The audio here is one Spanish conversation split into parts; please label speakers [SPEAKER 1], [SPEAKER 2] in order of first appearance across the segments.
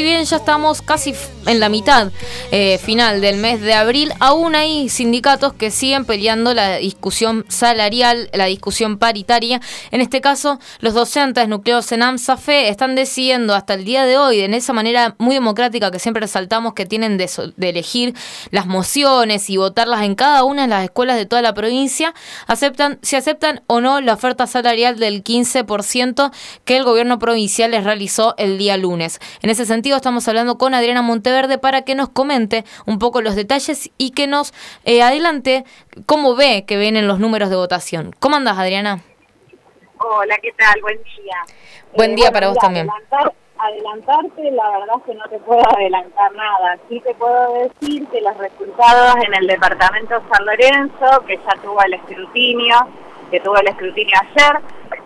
[SPEAKER 1] si bien ya estamos casi en la mitad eh, final del mes de abril, aún hay sindicatos que siguen peleando la discusión salarial, la discusión paritaria. En este caso, los docentes nucleados en AMSAFE están decidiendo hasta el día de hoy, en esa manera muy democrática que siempre resaltamos que tienen de, de elegir las mociones y votarlas en cada una de las escuelas de toda la provincia, aceptan, si aceptan o no la oferta salarial del 15% que el gobierno provincial les realizó el día lunes. En ese sentido, estamos hablando con Adriana Monteverde para que nos comente un poco los detalles y que nos eh, adelante cómo ve que vienen los números de votación. ¿Cómo andas, Adriana?
[SPEAKER 2] Hola, ¿qué tal? Buen día.
[SPEAKER 1] Buen día eh, para vos también.
[SPEAKER 2] adelantarte, la verdad es que no te puedo adelantar nada. Sí te puedo decir que los resultados en el departamento San Lorenzo, que ya tuvo el escrutinio, que tuvo el escrutinio ayer,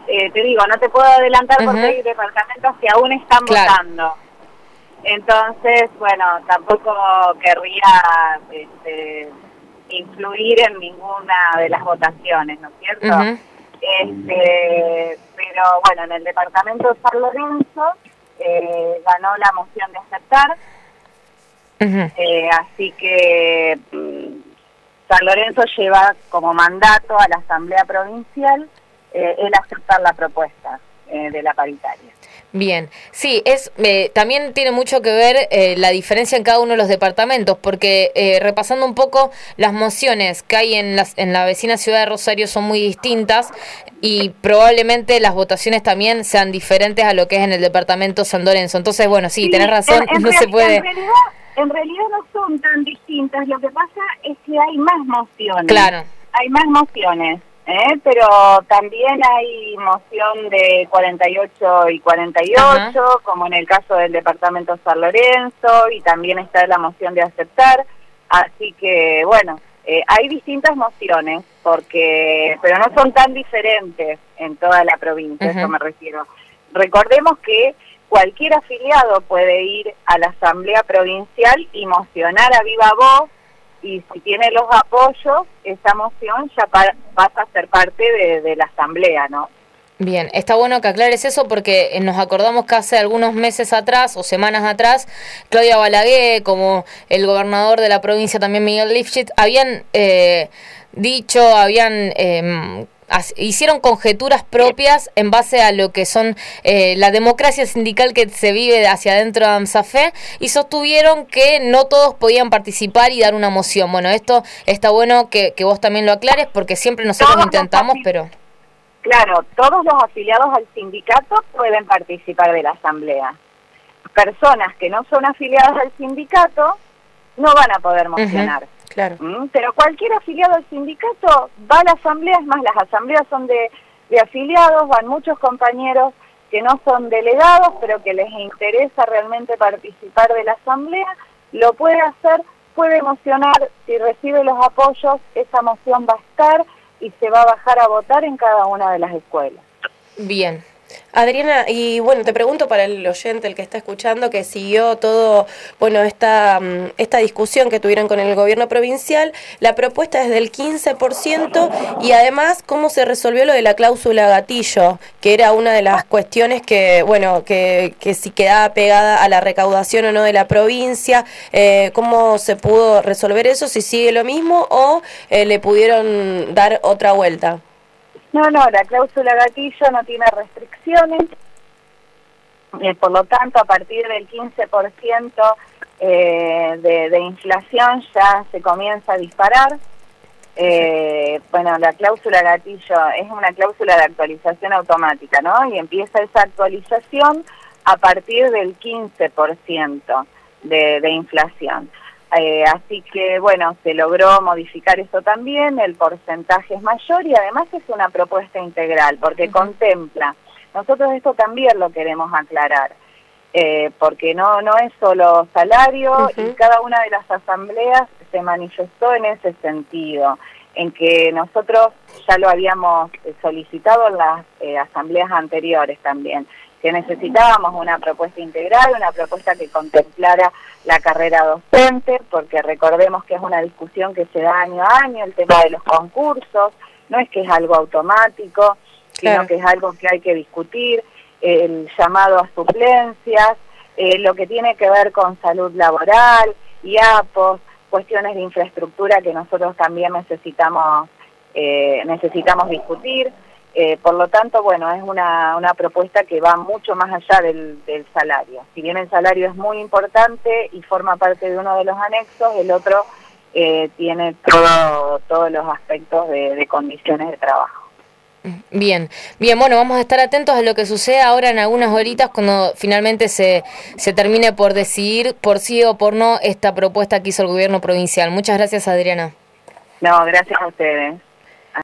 [SPEAKER 2] eh, te digo, no te puedo adelantar porque hay departamentos que aún están votando. Entonces, bueno, tampoco querría este, influir en ninguna de las votaciones, ¿no es cierto? este, pero bueno, en el departamento de San Lorenzo eh, ganó la moción de aceptar, eh, así que mm, San Lorenzo lleva como mandato a la Asamblea Provincial eh, el aceptar la propuesta de la paritaria.
[SPEAKER 1] Bien, sí, es eh, también tiene mucho que ver la diferencia en cada uno de los departamentos, porque repasando un poco las mociones que hay en, las, en la vecina ciudad de Rosario son muy distintas y probablemente las votaciones también sean diferentes a lo que es en el departamento San Lorenzo. Entonces, bueno, sí, tenés razón, no se puede...
[SPEAKER 2] En realidad, en realidad no son tan distintas, lo que pasa es que hay más mociones.
[SPEAKER 1] Claro.
[SPEAKER 2] Hay más mociones. ¿Eh? pero también hay moción de 48 y 48, como en el caso del departamento San Lorenzo, y también está la moción de aceptar, así que bueno, eh, hay distintas mociones, porque pero no son tan diferentes en toda la provincia, eso me refiero. Recordemos que cualquier afiliado puede ir a la Asamblea Provincial y mocionar a viva voz y si tiene los apoyos, esa moción ya pasa a ser parte de, la asamblea, ¿no?
[SPEAKER 1] Bien, está bueno que aclares eso porque eh, nos acordamos que hace algunos meses atrás o semanas atrás, Claudia Balaguer, como el gobernador de la provincia también Miguel Lifshitz, habían eh, dicho, habían eh, hicieron conjeturas propias en base a lo que son eh, la democracia sindical que se vive hacia adentro de AMSAFE y sostuvieron que no todos podían participar y dar una moción. Bueno, esto está bueno que, vos también lo aclares porque siempre nosotros intentamos, pero...
[SPEAKER 2] Claro, todos los afiliados al sindicato pueden participar de la asamblea. Personas que no son afiliadas al sindicato no van a poder mocionar.
[SPEAKER 1] Claro.
[SPEAKER 2] Mm, pero cualquier afiliado al sindicato va a la asamblea, es más, las asambleas son de, de afiliados, van muchos compañeros que no son delegados, pero que les interesa realmente participar de la asamblea, lo puede hacer, puede emocionar, si recibe los apoyos, esa moción va a estar y se va a bajar a votar en cada una de las escuelas.
[SPEAKER 1] Bien, Adriana, y bueno, te pregunto para el oyente, el que está escuchando, que siguió todo, bueno, esta, mm, esta discusión que tuvieron con el gobierno provincial, la propuesta es del 15% y además cómo se resolvió lo de la cláusula gatillo, que era una de las cuestiones que, bueno, que, que si quedaba pegada a la recaudación o no de la provincia, eh, cómo se pudo resolver eso, si sigue lo mismo o eh, le pudieron dar otra vuelta.
[SPEAKER 2] No, no, la cláusula gatillo no tiene restricciones, eh, por lo tanto, a partir del 15% eh, de, inflación ya se comienza a disparar. Eh, bueno, la cláusula gatillo es una cláusula de actualización automática, ¿no? Y empieza esa actualización a partir del 15% de, de inflación. Eh, así que, bueno, se logró modificar eso también, el porcentaje es mayor y además es una propuesta integral porque contempla, nosotros esto también lo queremos aclarar, eh, porque no, no es solo salario y cada una de las asambleas se manifestó en ese sentido, en que nosotros ya lo habíamos solicitado en las eh, asambleas anteriores también que necesitábamos una propuesta integral, una propuesta que contemplara la carrera docente, porque recordemos que es una discusión que se da año a año, el tema de los concursos, no es que es algo automático, sino que es algo que hay que discutir, el llamado a suplencias, eh, lo que tiene que ver con salud laboral, y APOS, cuestiones de infraestructura que nosotros también necesitamos, eh, necesitamos discutir. Eh, por lo tanto, bueno, es una, una propuesta que va mucho más allá del, salario. Si bien el salario es muy importante y forma parte de uno de los anexos, el otro tiene todo, todos los aspectos de condiciones de trabajo.
[SPEAKER 1] Bien, bien, bueno, vamos a estar atentos a lo que sucede ahora en algunas horitas cuando finalmente se, se termine por decidir por sí o por no esta propuesta que hizo el gobierno provincial. Muchas gracias, Adriana.
[SPEAKER 2] No, gracias a ustedes.